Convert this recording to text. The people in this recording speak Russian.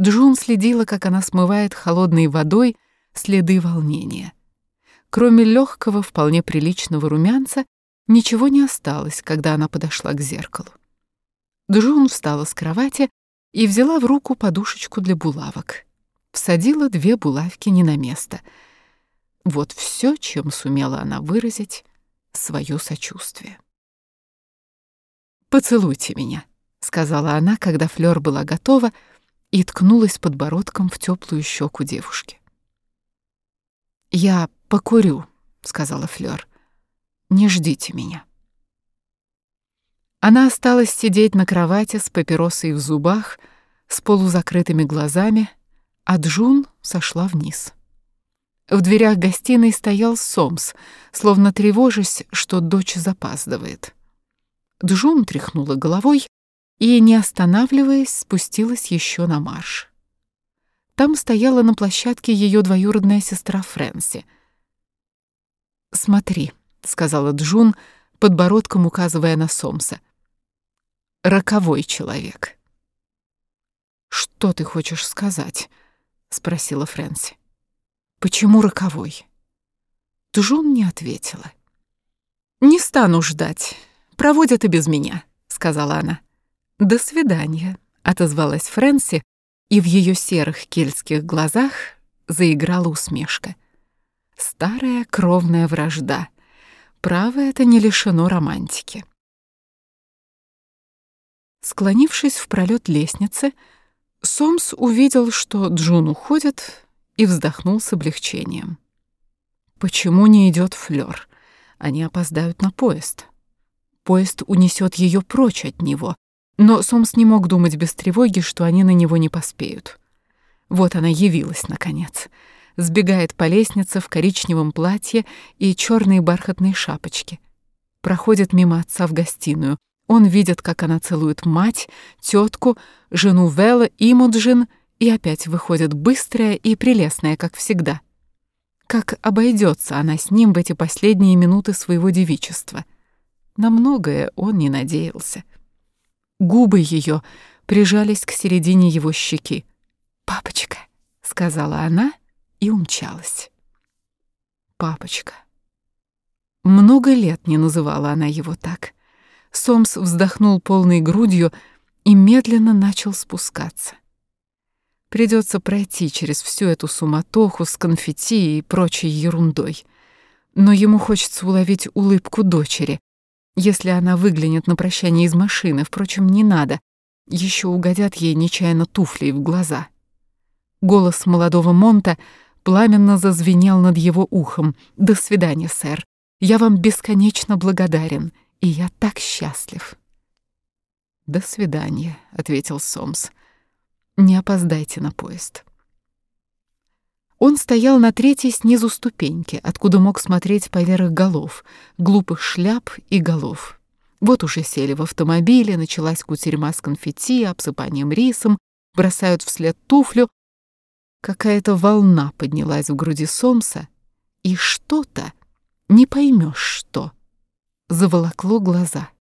Джун следила, как она смывает холодной водой следы волнения. Кроме легкого, вполне приличного румянца, ничего не осталось, когда она подошла к зеркалу. Джун встала с кровати и взяла в руку подушечку для булавок. Всадила две булавки не на место. Вот все, чем сумела она выразить свое сочувствие. «Поцелуйте меня», — сказала она, когда Флёр была готова, и ткнулась подбородком в теплую щеку девушки. «Я покурю», — сказала Флёр. «Не ждите меня». Она осталась сидеть на кровати с папиросой в зубах, с полузакрытыми глазами, а Джун сошла вниз. В дверях гостиной стоял Сомс, словно тревожась, что дочь запаздывает. Джун тряхнула головой и, не останавливаясь, спустилась еще на марш. Там стояла на площадке ее двоюродная сестра Фрэнси. «Смотри», — сказала Джун, подбородком указывая на Сомса. «Роковой человек». «Что ты хочешь сказать?» — спросила Фрэнси. «Почему роковой?» Джун не ответила. «Не стану ждать. Проводят и без меня», — сказала она. «До свидания», — отозвалась Фрэнси, и в ее серых кельтских глазах заиграла усмешка. Старая кровная вражда. Право это не лишено романтики. Склонившись в пролет лестницы, Сомс увидел, что Джун уходит, и вздохнул с облегчением. Почему не идет Флёр? Они опоздают на поезд. Поезд унесет ее прочь от него, но Сомс не мог думать без тревоги, что они на него не поспеют. Вот она явилась, наконец. Сбегает по лестнице в коричневом платье и черной бархатной шапочке. Проходит мимо отца в гостиную. Он видит, как она целует мать, тетку, жену Вэлла, Имуджин, и опять выходит быстрая и прелестная, как всегда. Как обойдется она с ним в эти последние минуты своего девичества. На многое он не надеялся. Губы ее прижались к середине его щеки. «Папочка», — сказала она и умчалась. «Папочка». Много лет не называла она его так. Сомс вздохнул полной грудью и медленно начал спускаться. Придется пройти через всю эту суматоху с конфетти и прочей ерундой. Но ему хочется уловить улыбку дочери. Если она выглянет на прощание из машины, впрочем, не надо. Еще угодят ей нечаянно туфли в глаза. Голос молодого Монта пламенно зазвенел над его ухом. «До свидания, сэр. Я вам бесконечно благодарен, и я так счастлив». «До свидания», — ответил Сомс. Не опоздайте на поезд. Он стоял на третьей снизу ступеньке, откуда мог смотреть поверх голов, глупых шляп и голов. Вот уже сели в автомобиле, началась кутерьма с конфетти, обсыпанием рисом, бросают вслед туфлю. Какая-то волна поднялась в груди Сомса, и что-то, не поймешь что, заволокло глаза —